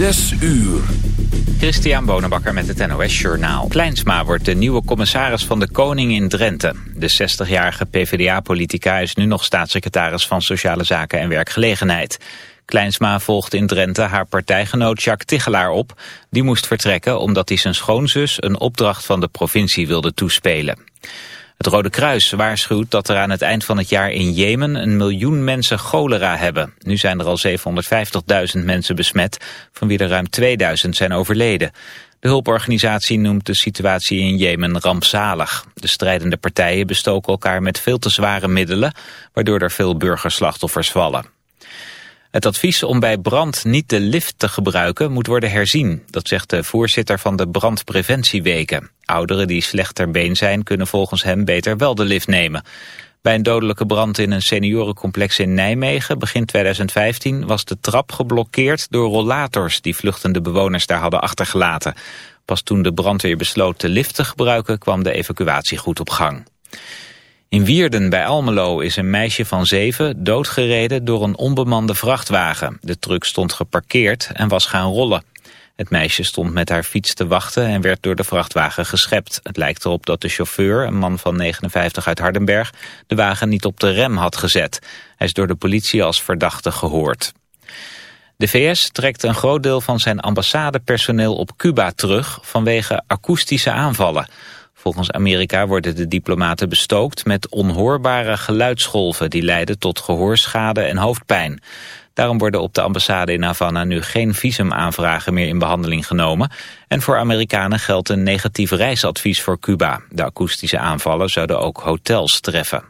Zes uur. Christian Bonenbakker met het NOS Journaal. Kleinsma wordt de nieuwe commissaris van de Koning in Drenthe. De 60-jarige PvdA-politica is nu nog staatssecretaris van Sociale Zaken en Werkgelegenheid. Kleinsma volgt in Drenthe haar partijgenoot Jacques Tichelaar op. Die moest vertrekken omdat hij zijn schoonzus een opdracht van de provincie wilde toespelen. Het Rode Kruis waarschuwt dat er aan het eind van het jaar in Jemen een miljoen mensen cholera hebben. Nu zijn er al 750.000 mensen besmet, van wie er ruim 2000 zijn overleden. De hulporganisatie noemt de situatie in Jemen rampzalig. De strijdende partijen bestoken elkaar met veel te zware middelen, waardoor er veel burgerslachtoffers vallen. Het advies om bij brand niet de lift te gebruiken moet worden herzien. Dat zegt de voorzitter van de brandpreventieweken. Ouderen die slecht ter been zijn kunnen volgens hem beter wel de lift nemen. Bij een dodelijke brand in een seniorencomplex in Nijmegen begin 2015 was de trap geblokkeerd door rollators die vluchtende bewoners daar hadden achtergelaten. Pas toen de brandweer besloot de lift te gebruiken kwam de evacuatie goed op gang. In Wierden bij Almelo is een meisje van zeven doodgereden door een onbemande vrachtwagen. De truck stond geparkeerd en was gaan rollen. Het meisje stond met haar fiets te wachten en werd door de vrachtwagen geschept. Het lijkt erop dat de chauffeur, een man van 59 uit Hardenberg, de wagen niet op de rem had gezet. Hij is door de politie als verdachte gehoord. De VS trekt een groot deel van zijn ambassadepersoneel op Cuba terug vanwege akoestische aanvallen. Volgens Amerika worden de diplomaten bestookt met onhoorbare geluidsgolven die leiden tot gehoorschade en hoofdpijn. Daarom worden op de ambassade in Havana nu geen visumaanvragen meer in behandeling genomen. En voor Amerikanen geldt een negatief reisadvies voor Cuba. De akoestische aanvallen zouden ook hotels treffen.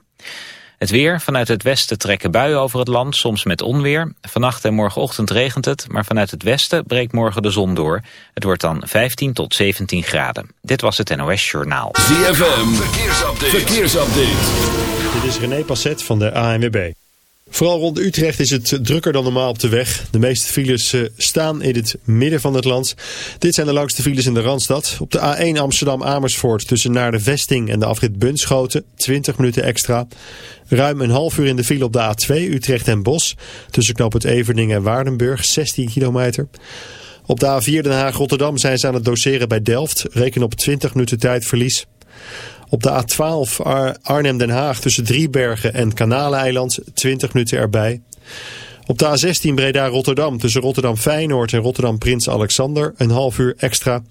Het weer. Vanuit het westen trekken buien over het land, soms met onweer. Vannacht en morgenochtend regent het, maar vanuit het westen breekt morgen de zon door. Het wordt dan 15 tot 17 graden. Dit was het NOS Journaal. ZFM. Verkeersupdate. Verkeersupdate. Dit is René Passet van de ANWB. Vooral rond Utrecht is het drukker dan normaal op de weg. De meeste files eh, staan in het midden van het land. Dit zijn de langste files in de Randstad. Op de A1 Amsterdam-Amersfoort tussen naar de Vesting en de afrit Bunschoten 20 minuten extra. Ruim een half uur in de file op de A2 Utrecht en Bos. Tussen knop het Evening en Waardenburg 16 kilometer. Op de A4 Den Haag-Rotterdam zijn ze aan het doseren bij Delft. Reken op 20 minuten tijdverlies. Op de A12 Arnhem-Den Haag tussen Driebergen en Kanaleiland 20 minuten erbij. Op de A16 Breda-Rotterdam tussen Rotterdam-Feyenoord en Rotterdam-Prins Alexander een half uur extra.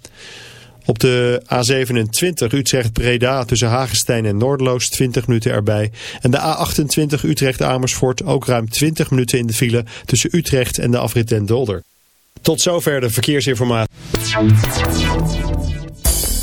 Op de A27 Utrecht-Breda tussen Hagestein en Noordloos 20 minuten erbij. En de A28 Utrecht-Amersfoort ook ruim 20 minuten in de file tussen Utrecht en de afrit Den Dolder. Tot zover de verkeersinformatie.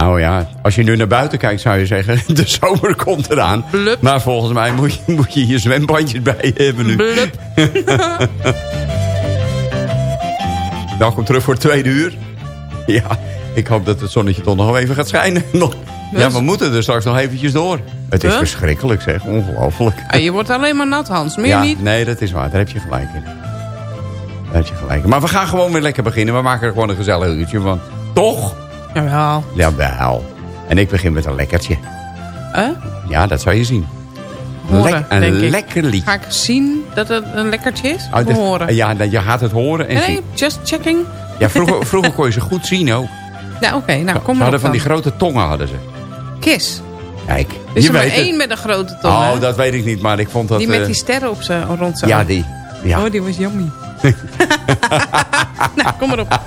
Nou ja, Als je nu naar buiten kijkt, zou je zeggen... de zomer komt eraan. Blup. Maar volgens mij moet je, moet je hier zwembandjes bij hebben nu. Blup. Welkom terug voor het tweede uur. Ja, ik hoop dat het zonnetje toch nog even gaat schijnen. Nog. Ja, Dus? we moeten er straks nog eventjes door. Het is Huh? verschrikkelijk zeg, ongelooflijk. Ah, je wordt alleen maar nat, Hans. Meer ja, niet? nee, dat is waar. Daar heb je gelijk in. Daar heb je gelijk in. Maar we gaan gewoon weer lekker beginnen. We maken er gewoon een gezellig uurtje van. Toch? Jawel. Jawel. En ik begin met een lekkertje. Huh? Ja, dat zou je zien. Horen, Lek- een lekker liedje. Ga ik zien dat het een lekkertje is? Oh, Of dat- horen? Ja, je gaat het horen en Nee, zien. nee, just checking. Ja, vroeger, vroeger kon je ze goed zien ook. Ja, oké. nou, Ze kom maar hadden van die grote tongen hadden ze. Kiss. Kijk, is je er maar één het. met een grote tong, hè? Oh, dat weet ik niet, maar ik vond dat... Die met eh, die sterren op zijn rond zijn Ja, die. Ja. Oh, die was yummy. nou, kom maar op.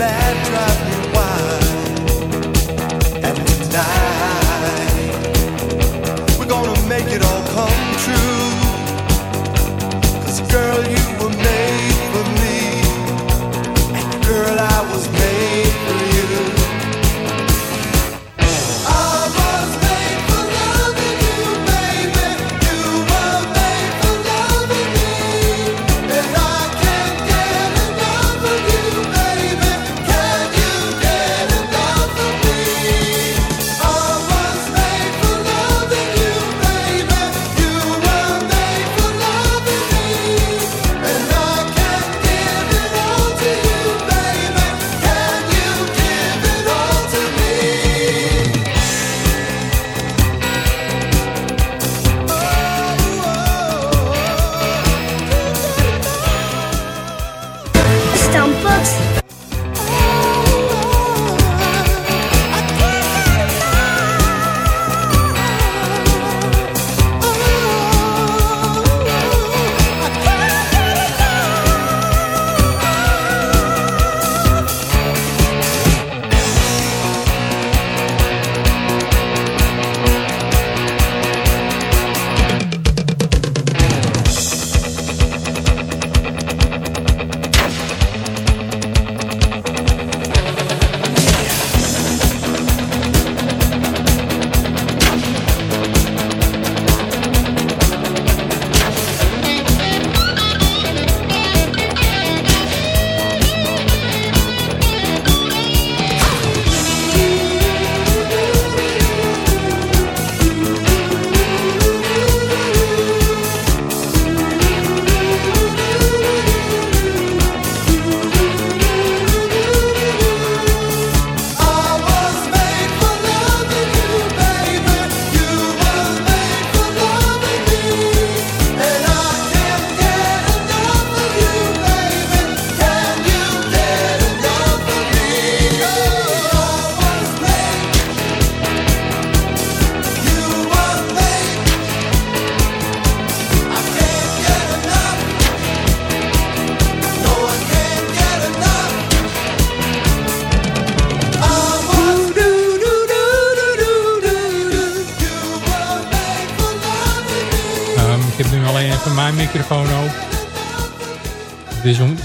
bad drive.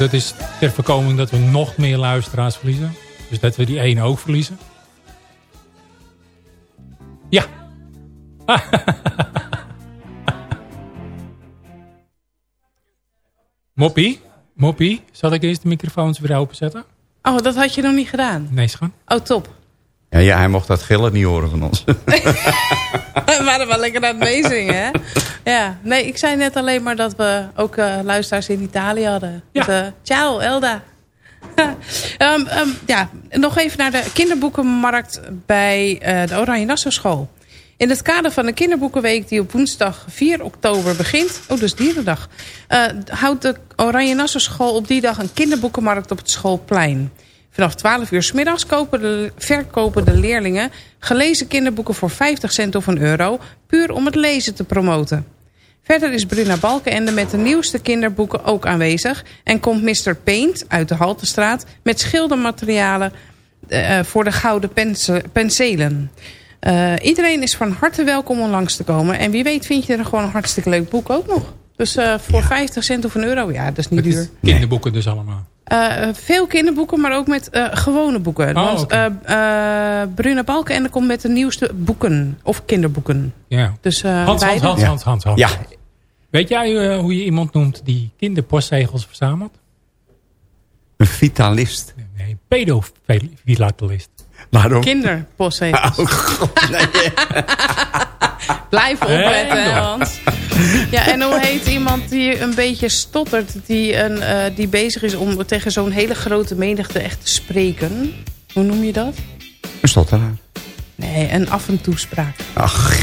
Dat is, ter voorkoming dat we nog meer luisteraars verliezen. Dus dat we die ene ook verliezen. Ja. Moppie, Moppie, zal ik eerst de microfoons weer openzetten? Oh, dat had je nog niet gedaan? Nee, schat. Oh, top. Ja, ja, hij mocht dat gillen niet horen van ons. We waren wel lekker aan het meezingen, hè? Ja, nee, ik zei net alleen maar dat we ook eh, luisteraars in Italië hadden. Ja. Dus, eh, ciao, Elda. Ehm, ehm, ja, nog even naar de kinderboekenmarkt bij eh, de Oranje Nassau School. In het kader van de kinderboekenweek die op woensdag 4 oktober begint... oh, dus dierendag... eh, houdt de Oranje Nassau School op die dag een kinderboekenmarkt op het schoolplein. Vanaf 12 uur s middags kopen de, verkopen de leerlingen gelezen kinderboeken voor 50 cent of een euro... puur om het lezen te promoten. Verder is Bruna Balkenende met de nieuwste kinderboeken ook aanwezig... en komt Mr. Paint uit de Haltestraat met schildermaterialen eh, voor de gouden pense- penselen. Eh, iedereen is van harte welkom om langs te komen. En wie weet vind je er gewoon een hartstikke leuk boek ook nog. Dus eh, voor 50 cent of een euro, ja, dat is niet Het duur. is kinderboeken dus allemaal. Eh, veel kinderboeken, maar ook met eh, gewone boeken. Oh, Want oké. eh eh, Bruna Balkenende komt met de nieuwste boeken. Of kinderboeken. Ja. Dus eh Hans, Hans, beide. Hans, Ja. Hans, Hans, Hans. Ja, Weet jij hoe je iemand noemt die kinderpostzegels verzamelt? een vitalist. Nee, pedofilatelist. Waarom? Kinderpostzegels. Oh, god, nee. Blijf opletten, Hans. Ja, en hoe heet iemand die een beetje stottert... die, een, eh, die bezig is om tegen zo'n hele grote menigte echt te spreken? Hoe noem je dat? Een stotteraar. Nee, een af en toespraak. Ach,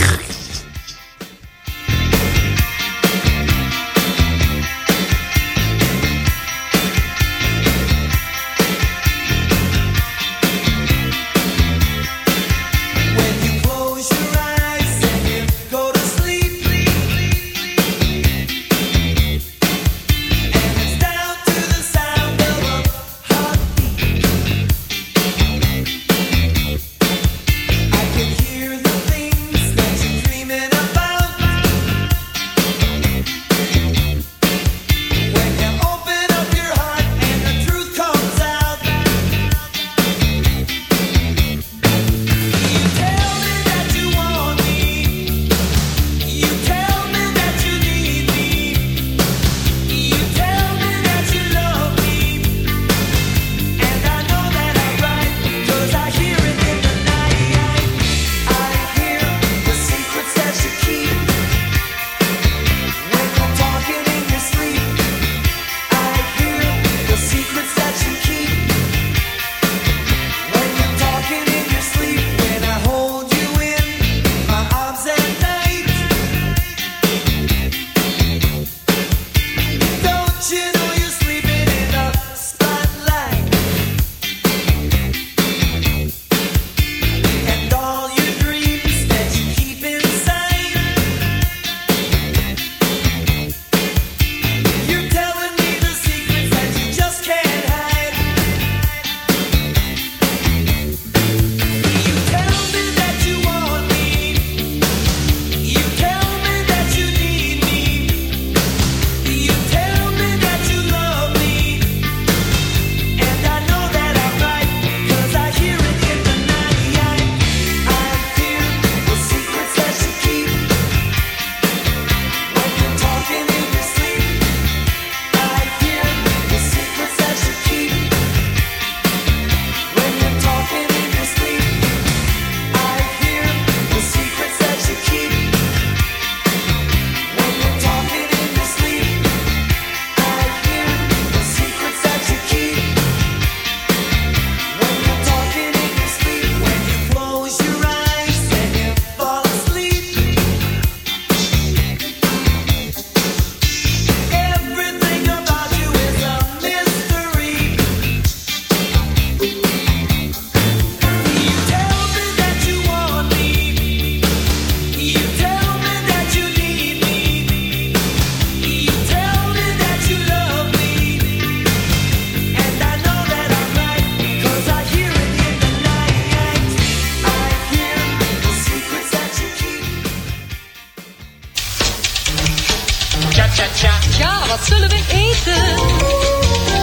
wat zullen we eten?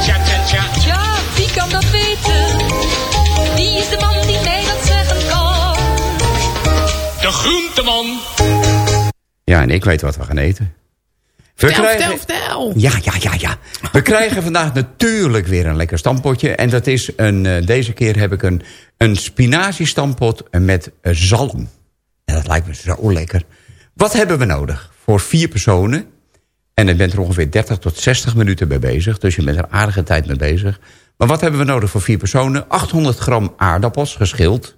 Tja, tja, tja. Ja, wie kan dat weten? Wie is de man die mij dat zeggen kan? De groenteman. Ja, en ik weet wat we gaan eten. We Vertel, vertel, vertel. Ja, ja, ja, ja. We krijgen vandaag natuurlijk weer een lekker stampotje. En dat is een, eh, deze keer heb ik een, een spinaziestampot met eh, zalm. En dat lijkt me zo lekker. Wat hebben we nodig? Voor vier personen. En je bent er ongeveer 30 tot 60 minuten mee bezig. Dus je bent er aardige tijd mee bezig. Maar wat hebben we nodig voor vier personen? 800 gram aardappels, geschild.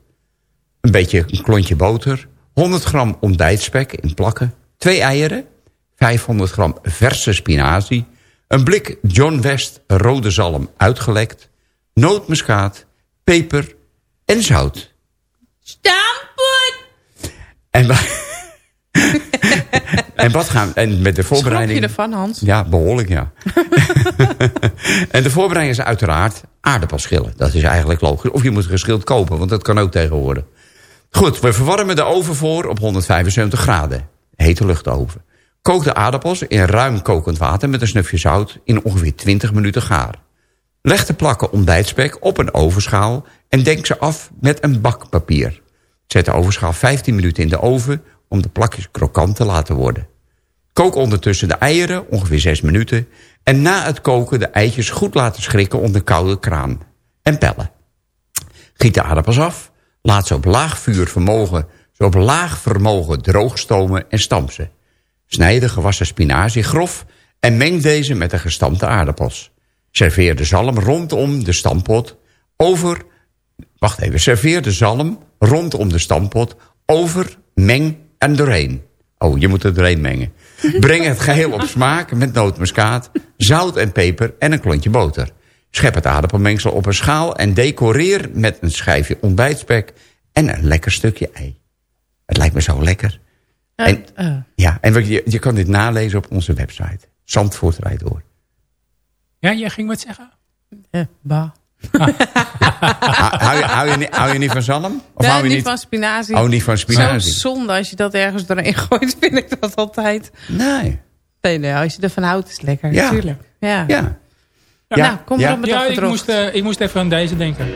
Een beetje een klontje boter. 100 gram ontbijtspek in plakken. Twee eieren. 500 gram verse spinazie. Een blik John West rode zalm uitgelekt. Nootmuskaat, peper en zout. Stampot! En, wa- en wat gaan en met de Schrok voorbereiding... je ervan, Hans? Ja, behoorlijk, ja. en de voorbereiding is uiteraard aardappelschillen. Dat is eigenlijk logisch. Of je moet geschild kopen, want dat kan ook tegenwoordig. Goed, we verwarmen de oven voor op 175 graden. Hete luchtoven. Kook de aardappels in ruim kokend water met een snufje zout in ongeveer 20 minuten gaar. Leg de plakken ontbijtspek op een ovenschaal en denk ze af met een bakpapier. Zet de ovenschaal 15 minuten in de oven om de plakjes krokant te laten worden. Kook ondertussen de eieren, ongeveer 6 minuten... en na het koken de eitjes goed laten schrikken onder koude kraan. En pellen. Giet de aardappels af, laat ze op laag vuur vermogen, zo op laag vermogen droogstomen en stamp ze. Snijd de gewassen spinazie grof en meng deze met de gestampte aardappels. Serveer de zalm rondom de stampot over... Wacht even, serveer de zalm rondom de stampot over, meng en doorheen. Oh, je moet er doorheen mengen. Breng het geheel op smaak met nootmuskaat, zout en peper en een klontje boter. Schep het aardappelmengsel op een schaal en decoreer met een schijfje ontbijtspek en een lekker stukje ei. Het lijkt me zo lekker. En, eh. ja, en je, je kan dit nalezen op onze website. Zandvoort rijdt door. Ja, jij ging wat zeggen? Eh, bah. Hou, hou, je, hou, je, niet- hou je niet van zalm? Of nee, hou je niet niet van spinazie. Oh, niet van spinazie. Zo zonde als je dat ergens doorheen gooit, vind ik dat altijd. Nee. Nee, nee, als je ervan houdt is het lekker, Ja. natuurlijk. Ja. Ja. Nou, kom maar Ja. op met Ja, dat ik moest, eh, ik moest even aan deze denken.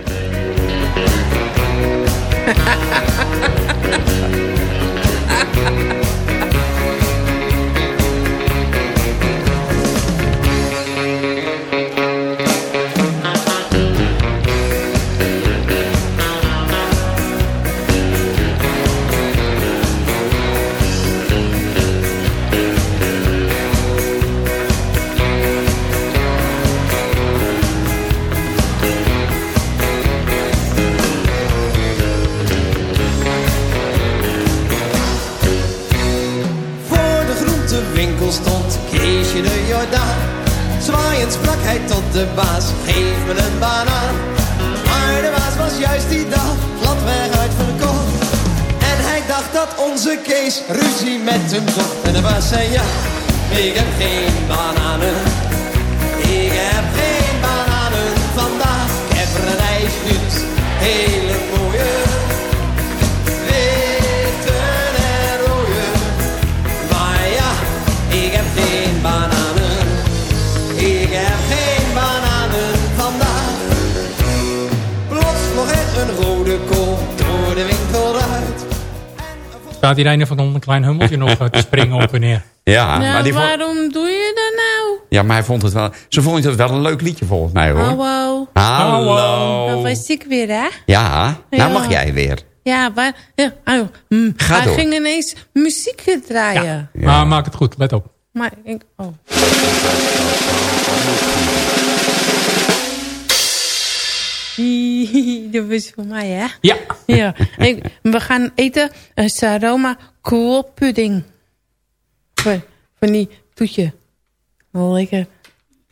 Tot de baas, geef me een banaan. Maar de baas was juist die dag gladweg uitverkocht. En hij dacht dat onze Kees ruzie met hem zocht. En de baas zei ja, ik heb geen bananen. Ik heb geen Staat hier een van een klein hummeltje nog eh, te springen op en neer. Ja, Nou, maar die vond, waarom doe je dat nou? ja, maar hij vond het wel... Ze vond het wel een leuk liedje volgens mij, hoor. Hallo. Hallo. Dat was ik weer, hè? Ja, nou Ja. mag jij weer. Ja, maar... Ja, oh, Ga hij door. ging ineens muziek draaien. Ja. Maar maak het goed, let op. Maar ik... Oh. Dat was voor mij, hè? Ja. Ja. We gaan eten een Saroma cool pudding. Van, van die toetje. Wel lekker.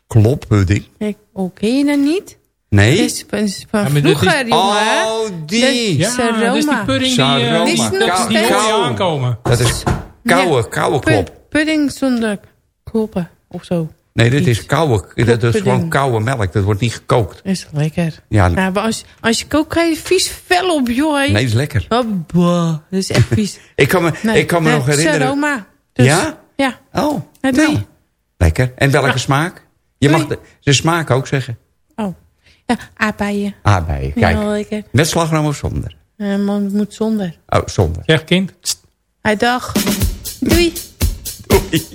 Kloppudding. Ik, oh, ken je dat niet? Nee? Het is van, is van Ja, maar dit is- vroeger, jongen. Oh, die. Ja, Saroma. dat is die pudding die, Saroma. Die is nog die aankomen. Dat is koude, koude klop. Pu- pudding zonder kloppen of zo. Nee, dit is koude. Dat is gewoon koude melk. Dat wordt niet gekookt. Is lekker. Ja, Ja, maar als, als je kookt, krijg je vies vel op, joh. nee, dat is lekker. Oh, boah, dat is echt vies. Ik kan me, Nee, ik kan me nog herinneren... Saroma. Dus, Ja? Ja. Oh, nou. je. Lekker. En welke smaak? Je mag de, de smaak ook zeggen. Oh. Ja, aardbeien. Aardbeien, kijk. Ja, lekker. Met slagroom of zonder? Eh, man, het moet zonder. Oh, zonder. Zeg kind. Hij dag. Doei. Oei.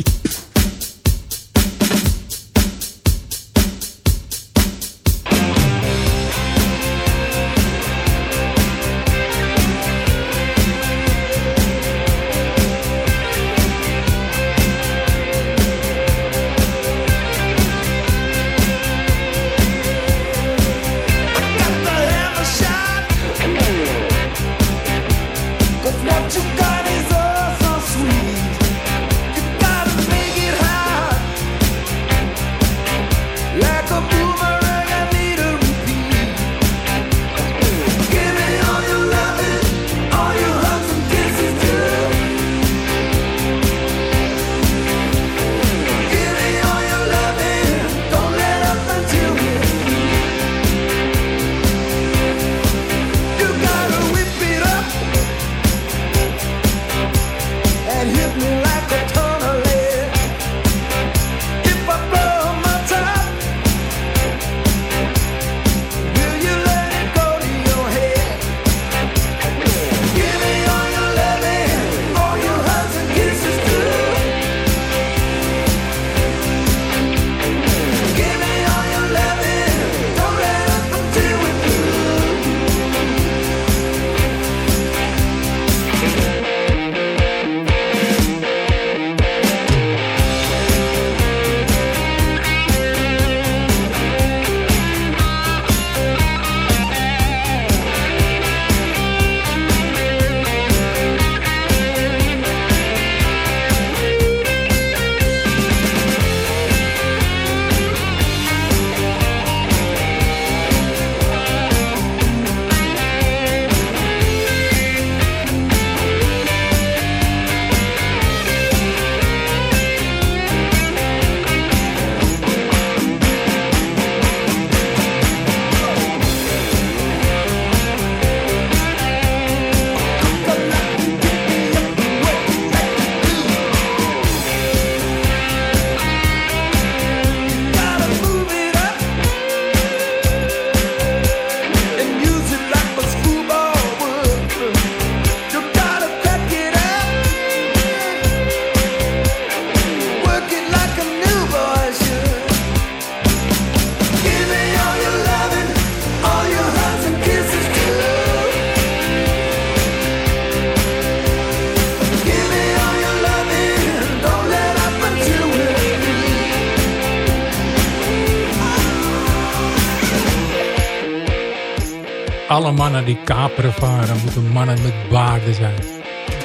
Alle mannen die kaperen varen moeten mannen met baarden zijn.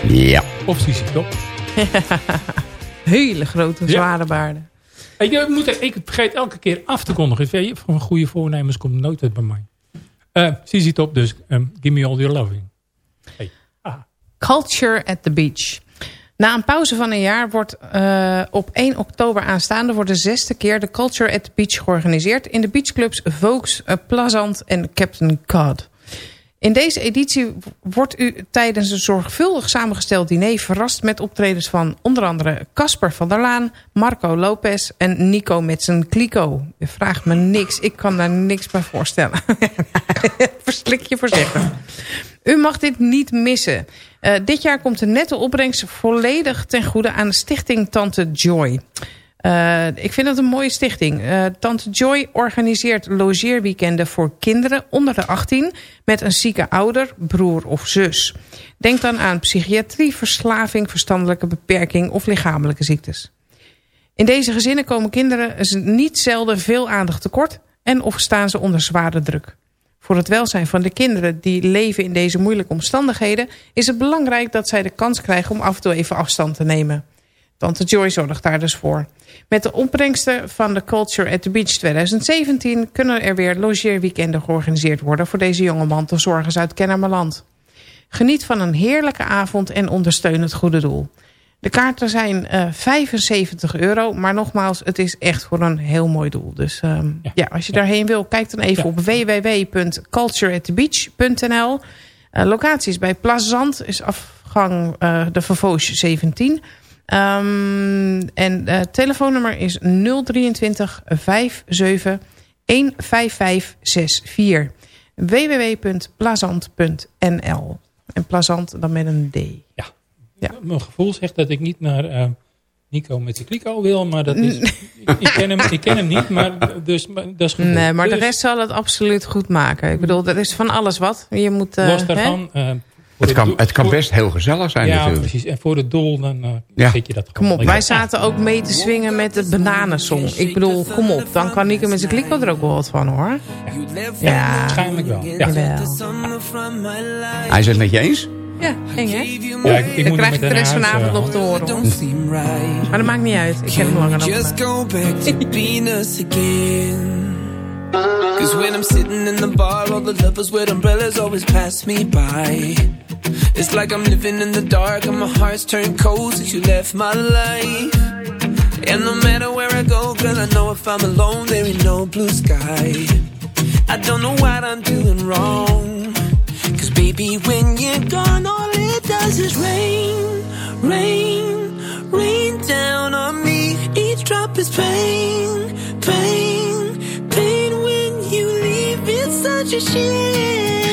Ja. Of Sissy Top. Hele grote, Ja. zware baarden. Je moet, ik vergeet elke keer af te kondigen. Je, Van goede voornemens komt nooit uit bij mij. Eh Sissy Top dus. ehm, give me all your loving. Hey. Ah. Culture at the Beach. Na een pauze van een jaar wordt eh, op 1 oktober aanstaande... voor de zesde keer de Culture at the Beach georganiseerd... in de beachclubs Vokes, eh, Plazant en Captain Cod. In deze editie wordt u tijdens een zorgvuldig samengesteld diner... verrast met optredens van onder andere Casper van der Laan... Marco Lopez en Nico met zijn kliko. Je vraagt me niks, ik kan daar niks bij voorstellen. Verslik je voorzichtig. U mag dit niet missen. Eh, dit jaar komt de netto opbrengst volledig ten goede aan de stichting Tante Joy. Eh, ik vind het een mooie stichting. Eh, Tante Joy organiseert logeerweekenden voor kinderen onder de 18... met een zieke ouder, broer of zus. Denk dan aan psychiatrie, verslaving, verstandelijke beperking... of lichamelijke ziektes. In deze gezinnen komen kinderen niet zelden veel aandacht tekort... en of staan ze onder zware druk. Voor het welzijn van de kinderen die leven in deze moeilijke omstandigheden... is het belangrijk dat zij de kans krijgen om af en toe even afstand te nemen. Tante Joy zorgt daar dus voor. Met de opbrengsten van de Culture at the Beach 2017... kunnen er weer logeerweekenden georganiseerd worden... voor deze jonge mantelzorgers uit Kennemerland. Geniet van een heerlijke avond en ondersteun het goede doel. De kaarten zijn eh 75 euro, maar nogmaals, het is echt voor een heel mooi doel. Dus ehm, ja. als je daarheen wil, kijk dan even op www.cultureatthebeach.nl. Eh locatie is bij Plazant, is afgang eh, de Vervoos 17. Ehm, en het telefoonnummer is 023 57 15564 www.plazant.nl En plazant dan met een D. Ja. Ja. Mijn gevoel zegt dat ik niet naar eh, Nico met de kliko wil, maar dat is, ik, ken hem, ik ken hem niet, maar, dus, maar dat is gevoel. Nee, maar de Dus, rest zal het absoluut goed maken. Ik bedoel, er is van alles wat. Je moet... eh, Los hè? daarvan... eh, voor Het het kan, het kan voor- best heel gezellig zijn Ja, natuurlijk. precies. En voor het doel, dan eh Ja. zet je dat Kom gewoon. op, wij zaten ook mee te swingen met de bananensong. Ik bedoel, kom op. Dan kan Nico met zijn kliko er ook wel wat van, hoor. Ja, Waarschijnlijk wel. Ja, jawel. Hij is het met je eens? Ja, eng hè? ja ik, ik Dan moet krijg ik de rest vanavond eh, nog te horen, hoor. Maar dat maakt niet uit. Ik ken hem langer dan Just go back to again. Cause when I'm sitting in the bar, all the lovers with umbrellas always pass me by. It's like I'm living in the dark and my heart's turned cold since you left my life. And no matter where I go, girl, I know if I'm alone, there ain't no blue sky. I don't know what I'm doing wrong. Cause baby, when you're gone, all it does is rain, rain, rain down on me. Each drop is pain, pain, pain when you leave. It's such a shame.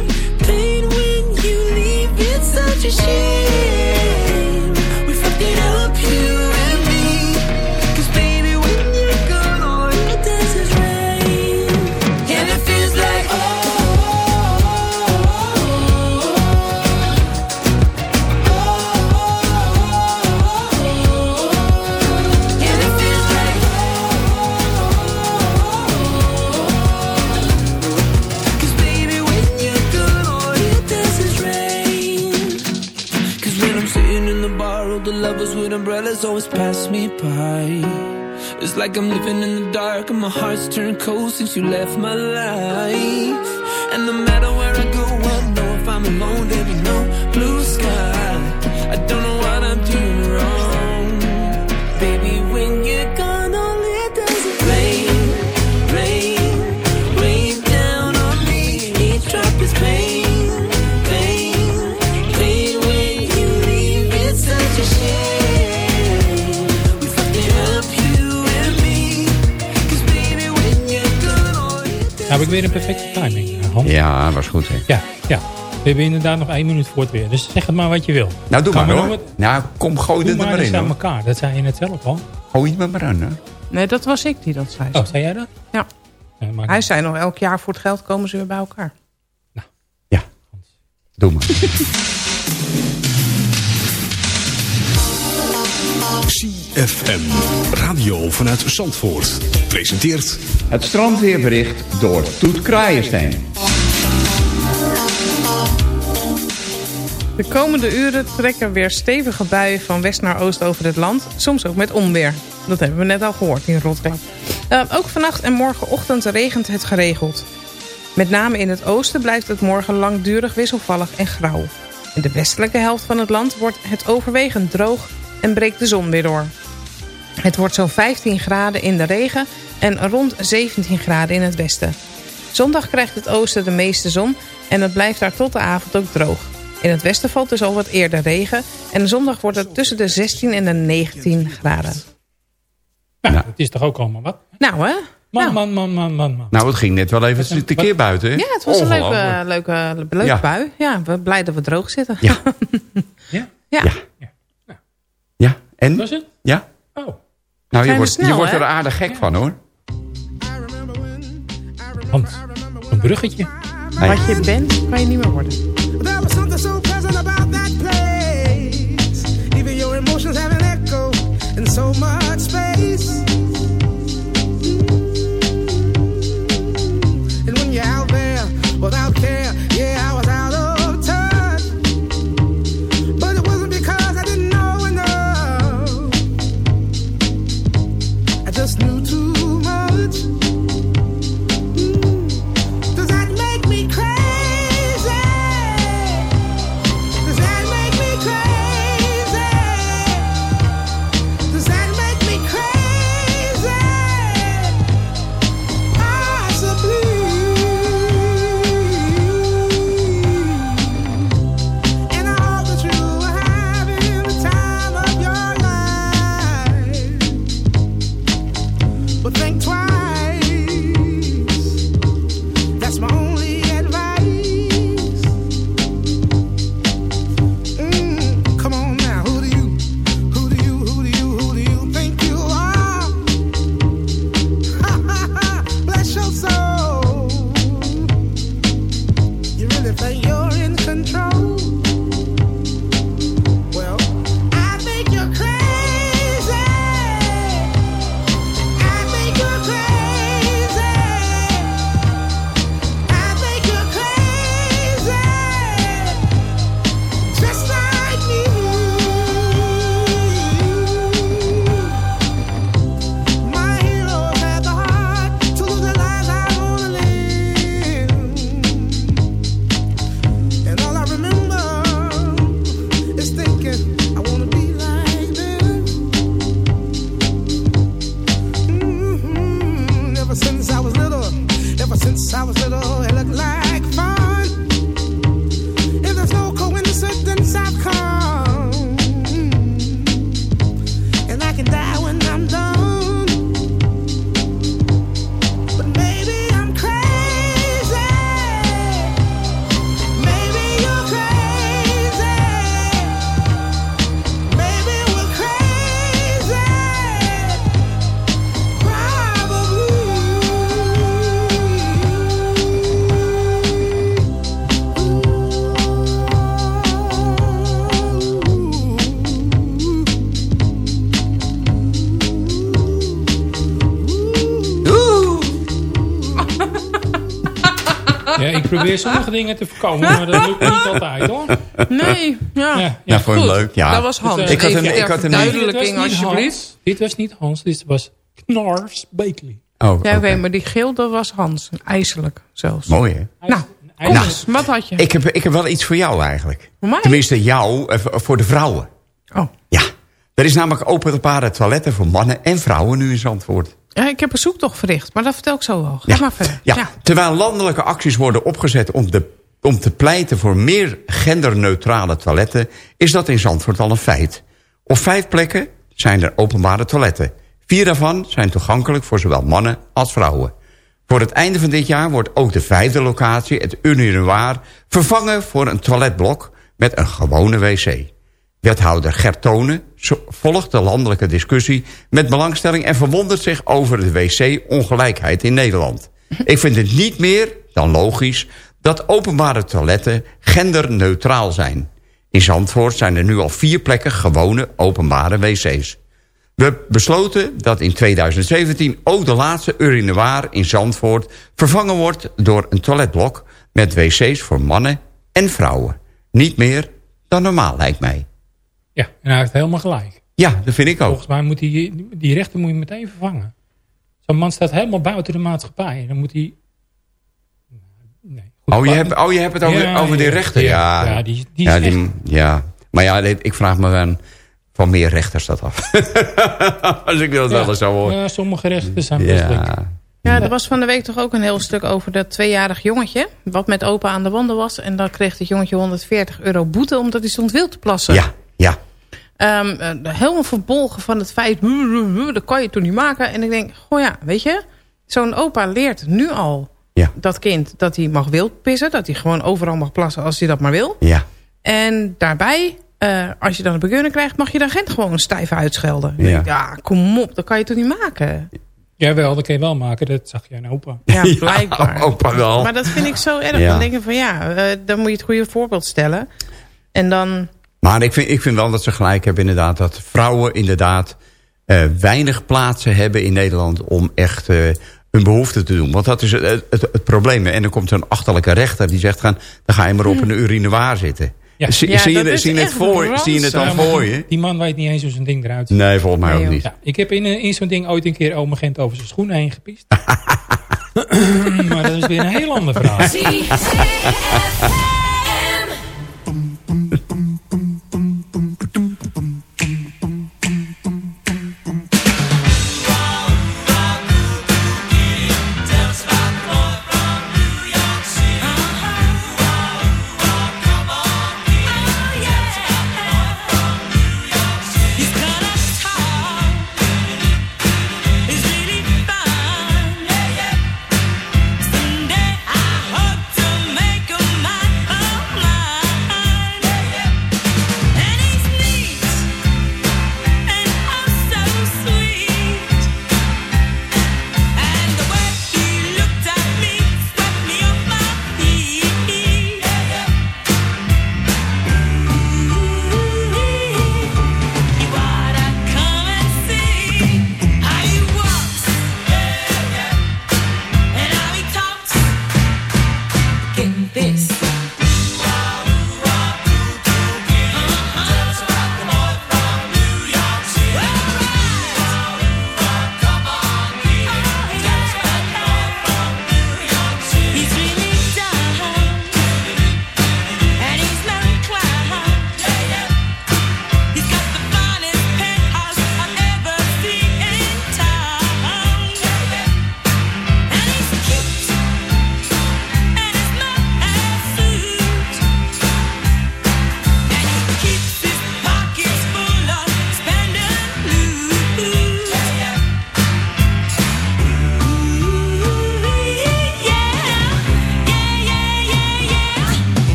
It's like I'm living in the dark and my heart's turned cold since you left my life. And no matter where heb ik weer een perfecte timing, eh, Han. Ja, was goed hè. Ja, ja. We hebben inderdaad nog één minuut voor het weer. Dus zeg het maar wat je wil. Nou, doe Kan maar hoor. wat- Nou, kom, gooi Doe er maar in aan elkaar. Dat zei je net zelf al. Gooi het maar maar aan hè. Nee, dat was ik die dat zei. Oh, zei jij dat? Ja. Hij niet. zei nog, elk jaar voor het geld komen ze weer bij elkaar. Ja, doe maar. CFM. Radio vanuit Zandvoort. Presenteert Het strandweerbericht door Toet Kraaienstein. De komende uren trekken weer stevige buien van west naar oost over het land. Soms ook met onweer. Dat hebben we net al gehoord in Rotklap. Uh, ook vannacht en morgenochtend regent het geregeld. Met name in het oosten blijft het morgen langdurig wisselvallig en grauw. In de westelijke helft van het land wordt het overwegend droog en breekt de zon weer door. Het wordt zo'n 15 graden in de regen en rond 17 graden in het westen. Zondag krijgt het oosten de meeste zon en het blijft daar tot de avond ook droog. In het westen valt dus al wat eerder regen en zondag wordt het tussen de 16 en de 19 graden. Ja, het is toch ook allemaal wat? Nou hè? Man, Nou. man, man, man, man, man. Nou, het ging net wel even een keer buiten hè. Ja, het was een leuke, leuke, leuke Ja. bui. Ja, we blij dat we droog zitten. Ja. Ja? En? Was het? Ja? Oh. Nou, je wordt, je wordt er aardig gek van, hoor. Hans, een bruggetje. Nee. Wat je bent, kan je niet meer worden. There was something so pleasant about that place. Even your emotions have an echo in so much probeer sommige dingen te voorkomen, maar dat lukt niet altijd hoor. Nee, ja. Ja, Ja, vond je hem leuk? Ja. Dat was Hans. Dus, Ik had een- ik had een- verduidelijking, Dit was niet alsjeblieft. Hans. Dit was niet Hans, dit was Knars Bakley. Oh, Ja, oké. oké, maar die geel, dat was Hans. IJselijk zelfs. Mooi, hè? Nou, kom Nou. eens. Wat had je? Ik heb, ik heb wel iets voor jou eigenlijk. Voor mij? Tenminste, jou, eh, voor de vrouwen. Oh. Ja. Er is namelijk openbare toiletten voor mannen en vrouwen nu in Zandvoort. Ja, ik heb een zoektocht verricht, maar dat vertel ik zo wel. Ga Ja. maar verder. Ja. Terwijl landelijke acties worden opgezet om, de, om te pleiten voor meer genderneutrale toiletten... is dat in Zandvoort al een feit. Op vijf plekken zijn er openbare toiletten. Vier daarvan zijn toegankelijk voor zowel mannen als vrouwen. Voor het einde van dit jaar wordt ook de vijfde locatie, het urinoir... vervangen voor een toiletblok met een gewone wc. Wethouder Gert Tonen zo- volgt de landelijke discussie met belangstelling... en verwondert zich over de wc-ongelijkheid in Nederland. Ik vind het niet meer dan logisch dat openbare toiletten genderneutraal zijn. In Zandvoort zijn er nu al vier plekken gewone openbare wc's. We besloten dat in 2017 ook de laatste urinoir in Zandvoort... vervangen wordt door een toiletblok met wc's voor mannen en vrouwen. Niet meer dan normaal, lijkt mij. Ja, en hij heeft helemaal gelijk. Ja, dat vind ik ook. Volgens mij moet die, die rechten moet je meteen vervangen. Zo'n man staat helemaal buiten de maatschappij. En dan moet hij... Nee, goed. Oh, je hebt, oh, je hebt het over, Ja, over die ja, rechter. ja. Ja, die- die ja, is echt- ja. Maar ja, dit- ik vraag me dan van meer rechters dat af. Als ik dat wel eens zo hoor. Ja, sommige rechten zijn best. Ja. Ja, er was van de week toch ook een heel stuk over dat tweejarig jongetje... wat met opa aan de wanden was. En dan kreeg het jongetje 140 euro boete... omdat hij stond wild te plassen. ja, ja. Ehm, eh, helemaal verbolgen van het feit... dat kan je toch niet maken. En ik denk, goh ja, weet je... zo'n opa leert nu al Ja. dat kind dat hij mag wild pissen... dat hij gewoon overal mag plassen als hij dat maar wil. Ja. En daarbij eh, als je dan een bekeuring krijgt, mag je de agent gewoon stijf uitschelden. Ja. Kom op, dat kan je toch niet maken? Jawel, dat kan je wel maken. Dat zag jij aan opa. Ja, blijkbaar. opa wel. Maar dat vind ik zo erg. Ja. Dan denk ik van ja, eh, dan moet je het goede voorbeeld stellen. En dan, Maar ik vind, ik vind wel dat ze gelijk hebben inderdaad... dat vrouwen inderdaad eh, weinig plaatsen hebben in Nederland... om echt eh, hun behoefte te doen. Want dat is het, het, het probleem. En dan komt een achterlijke rechter die zegt... Gaan, dan ga je maar op een urinoir zitten. Ja. Zie, Ja, zie, je, zie, het voor, zie je het dan voor die- je? Die man weet niet eens hoe zijn ding eruit ziet. Nee, volgens mij ook niet. Ja, ik heb in, een- in zo'n ding ooit een keer oma Gent over zijn schoenen heen gepiest. maar dat is weer een heel ander verhaal.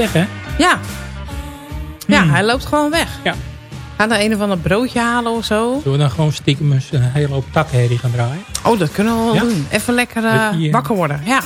Weg, hè? ja. Ja, hij loopt gewoon weg. Ja. Gaat naar een of ander broodje halen of zo. Zullen we dan gewoon stiekem een hele hoop takherrie gaan draaien? Oh, dat kunnen we wel Ja. doen. Even lekker eh, wakker worden. Ja.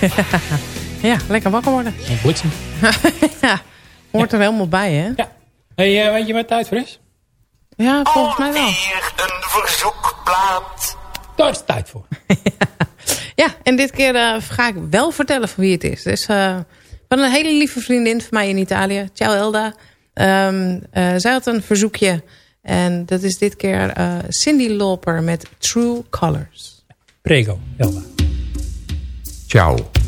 ja, lekker wakker worden. En bliksem. ja, hoort er helemaal bij, hè? Ja. Hey, uh, weet je wat tijd voor is? Ja, volgens mij wel. een verzoekplaat. Daar is tijd voor. ja, en dit keer uh, ga ik wel vertellen van wie het is. Dus uh, van een hele lieve vriendin van mij in Italië. Ciao Elda. Um, uh, zij had een verzoekje. En dat is dit keer Cindy Lauper met True Colors. Prego, Elda. Ciao.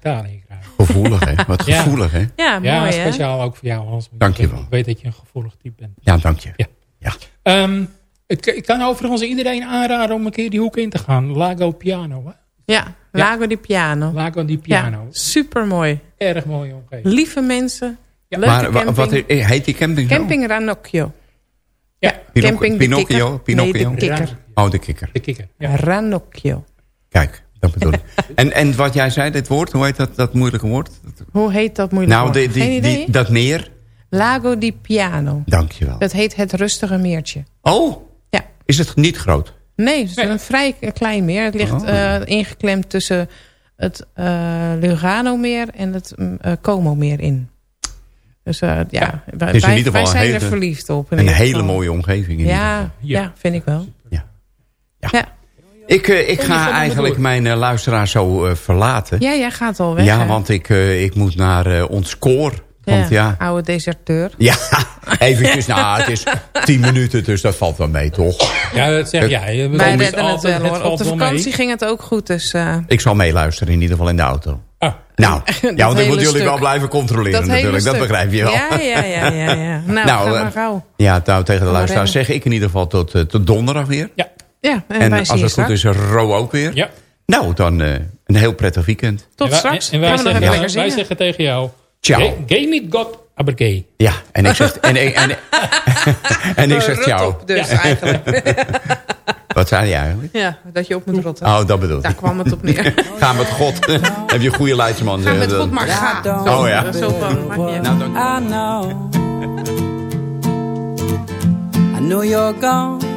Vanuit Italië krijgen. Gevoelig, hè? Wat Ja. gevoelig, hè? Ja, mooi Ja, hè? speciaal ook voor jou, Hans. Dank je wel. Ik weet dat je een gevoelig type bent. Ja, dank je. Ja. Ja. Ehm, het, ik kan overigens iedereen aanraden om een keer die hoek in te gaan. Lago Piano, hè? Ja, Lago di Piano. Lago di Piano. Ja, super mooi. Erg mooie omgeving. Lieve mensen. Leuke Maar wat heet die camping? Camping Ranocchio. Ja, Pinoc- camping Pinocchio? kikker. Pinocchio? Nee, de kikker. Oh, de kikker. de kikker. Ja. Ranocchio. Kijk, dat bedoel ik. en, en wat jij zei, dit woord, hoe heet dat, dat moeilijke woord? Hoe heet dat moeilijk nou, woord? die, die, die, dat neer. Lago di Piano. Dankjewel. Dat heet het rustige meertje. Oh, Ja. is het niet groot? Nee, het is een vrij klein meer. Het ligt Oh. eh, ingeklemd tussen het eh Lugano-meer en het mm, eh, Como-meer in. Dus ja, wij, is in zijn er verliefd op. Een hele mooie omgeving. In geval. Ja, ja. vind ik wel. Ja. Ja. Ja. Ik, eh, ik ga eigenlijk mijn eh, luisteraar zo eh, verlaten. Ja, jij gaat al weg. ja, hè? want ik, eh, ik moet naar eh, ons koor. Want ja, Oude deserteur. ja eventjes, nou, het is tien minuten, dus dat valt wel mee, toch? Ja, dat zeg jij. Je Wij redden het wel hoor. Op de vakantie mee. ging het ook goed. Dus eh, Ik zal meeluisteren, in ieder geval in de auto. Ah, Nou, ja, want ik moet jullie wel blijven controleren dat natuurlijk, dat begrijp je wel. Ja, ja, ja, ja. ja. Nou, Nou, ga maar gauw. Ja, nou, tegen de maar luisteraars zeg ik in ieder geval tot, tot donderdag weer. ja. Ja, en, En wij als zien je het goed is, Ro ook weer. ja. Nou, dan eh, een heel prettig weekend. Tot En wij- straks. En wij, zeggen, wij zingen. zeggen tegen jou... Ciao. Gay, niet God, aber gay. Ja, en ik zeg, en, en, en, en ik zeg Rot ciao. op dus Ja. eigenlijk. Wat zei hij eigenlijk? ja, dat je op moet rotten. Oh, dat bedoel Daar ik. kwam het op neer. Ga met God. Heb je een goede leidsman. Ga met dan. goed, maar ga. Oh ja. Zo van, maakt niet uit. Nou, dan... I know. I know you're gone.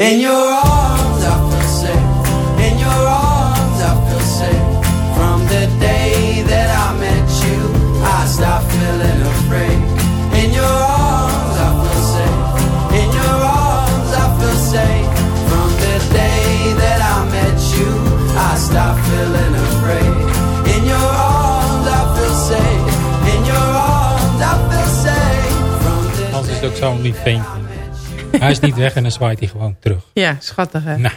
In your arms, I feel safe. In your arms, I feel safe. From the day that I met you, I stopped feeling afraid. In your arms, I feel safe. In your arms, I feel safe. From the day that I met you, I stopped feeling afraid. In your arms, I feel safe. In your arms, I feel safe. From the Hans is ook zo'n lief ventje. Hij is niet weg en dan zwaait hij gewoon terug. Ja, schattig hè. Nou,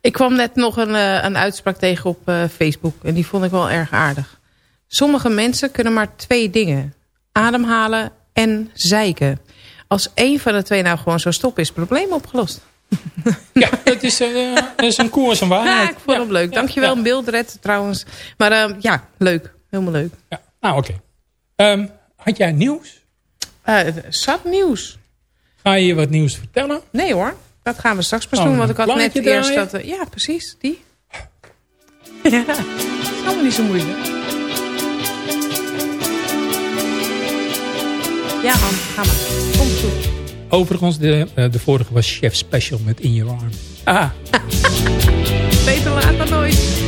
Ik kwam net nog een, eh, een uitspraak tegen op eh, Facebook. En die vond ik wel erg aardig. Sommige mensen kunnen maar twee dingen. Ademhalen en zeiken. Als één van de twee nou gewoon zo stopt, is het probleem opgelost. ja, dat is, eh, dat is een koers en Ja, waarheid. ik vond hem leuk. Dankjewel, Ja. Mildred trouwens. Maar ja, leuk. Helemaal leuk. Ja. Nou, oké. Ehm, had jij nieuws? Zat nieuws. Ga je wat nieuws vertellen? Nee hoor, dat gaan we straks pas Oh, doen. Want ik had net eerst draaien? dat... eh, ja, precies, die. ja, dat is allemaal niet zo moeilijk. Ja, Han, ga maar. Komt goed. Overigens, de, eh, de vorige was Chef Special met In Your Arms. Ah, Beter laat dan nooit.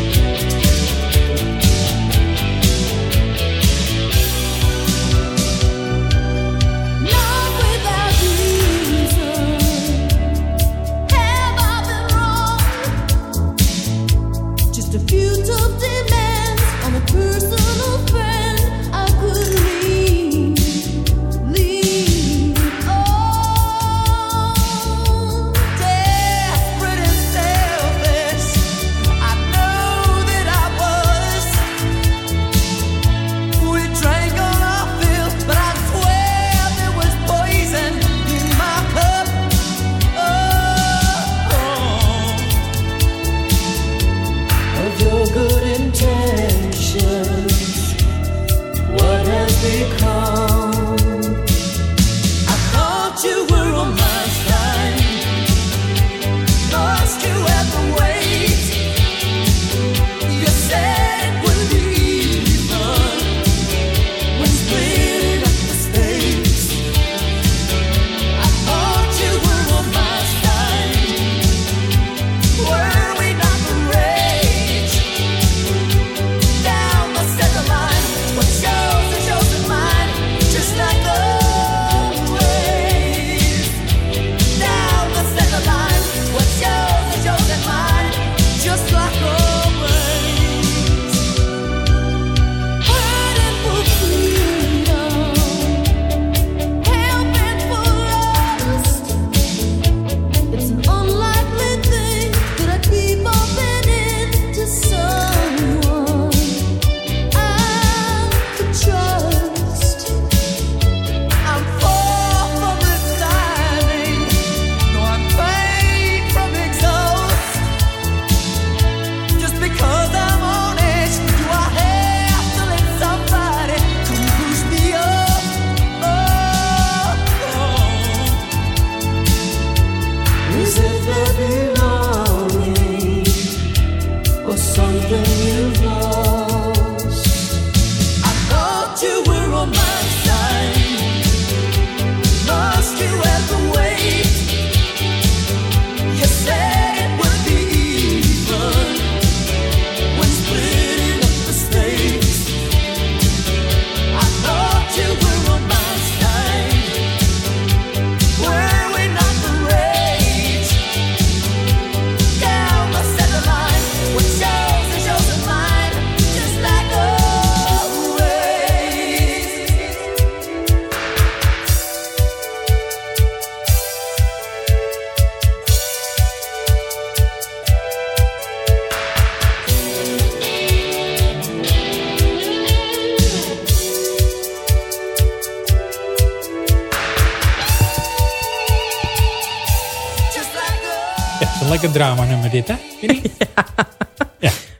Dit, hè?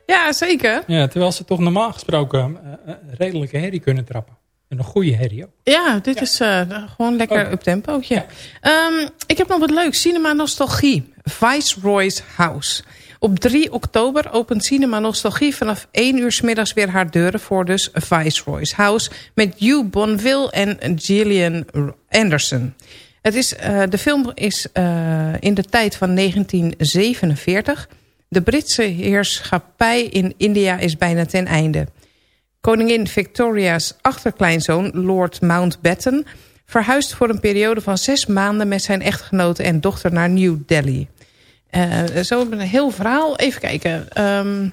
Ja, zeker. Ja, terwijl ze toch normaal gesproken eh, eh, redelijke herrie kunnen trappen. En een goede herrie ook. Ja, dit is eh, gewoon lekker up-tempootje. Ehm, ik heb nog wat leuk. Cinema Nostalgie. Viceroy's House. Op 3 oktober opent Cinema Nostalgie vanaf 1 uur s middags weer haar deuren voor dus Viceroy's House. Met Hugh Bonville en Gillian Anderson. Het is, eh, de film is eh, in de tijd van 1947. De Britse heerschappij in India is bijna ten einde. Koningin Victoria's achterkleinzoon, Lord Mountbatten... verhuist voor een periode van zes maanden met zijn echtgenote en dochter naar New Delhi. Eh, zo een heel verhaal. Even kijken. Ehm,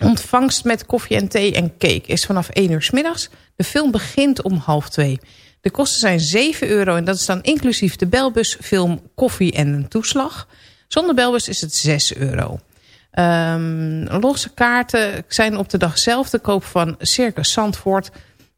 ontvangst met koffie en thee en cake is vanaf 1 uur s middags. De film begint om half 2. De kosten zijn 7 euro en dat is dan inclusief de belbus, film, koffie en een toeslag. Zonder belbus is het 6 euro. Um, losse kaarten zijn op de dag zelf te koop van Circus Zandvoort.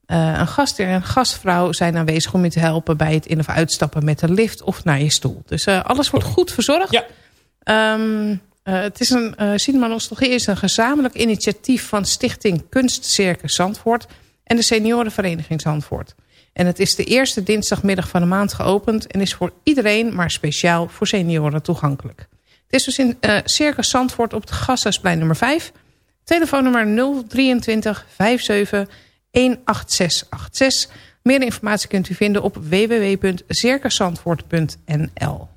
Uh, een gastheer en een gastvrouw zijn aanwezig om je te helpen... bij het in- of uitstappen met de lift of naar je stoel. Dus uh, alles wordt goed verzorgd. Ja. Um, uh, het is een, Cinema Nostalgie is een gezamenlijk initiatief... van Stichting Kunstcircus Zandvoort... en de Seniorenvereniging Zandvoort. En het is de eerste dinsdagmiddag van de maand geopend... en is voor iedereen, maar speciaal voor senioren toegankelijk. Het is dus in uh, Circus op het Gasthuisplein nummer 5. Telefoonnummer 023 57 18686. Meer informatie kunt u vinden op www.circuszandvoort.nl.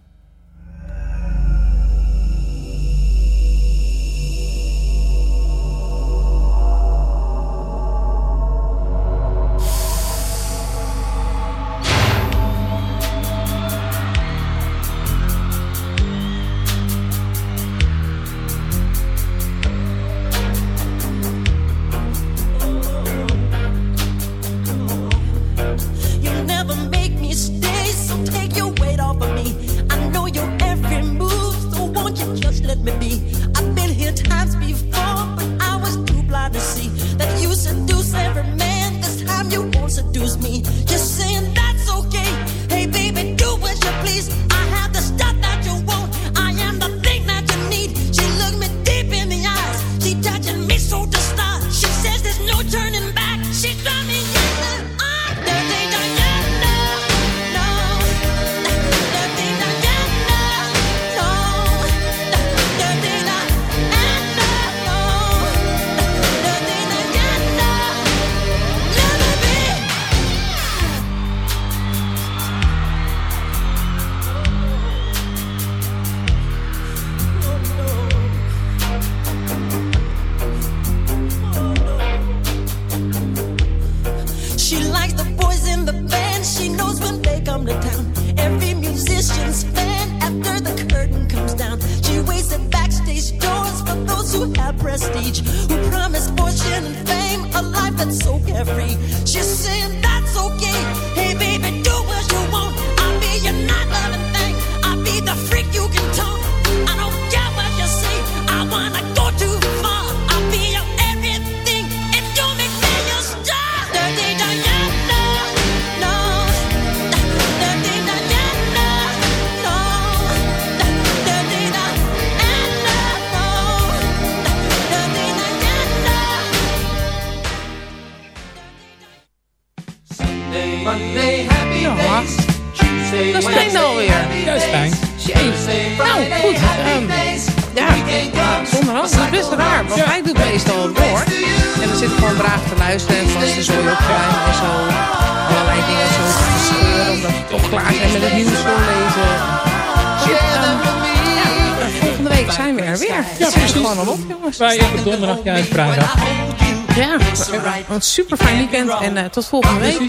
een super fijn weekend en uh, tot volgende week.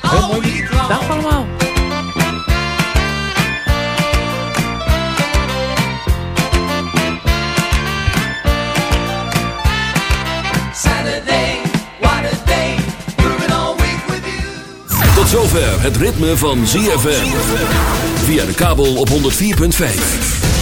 Heel mooi. Dag allemaal. Saturday, what a day. Moving all week with you. Tot zover het ritme van ZFM. Via de kabel op 104.5.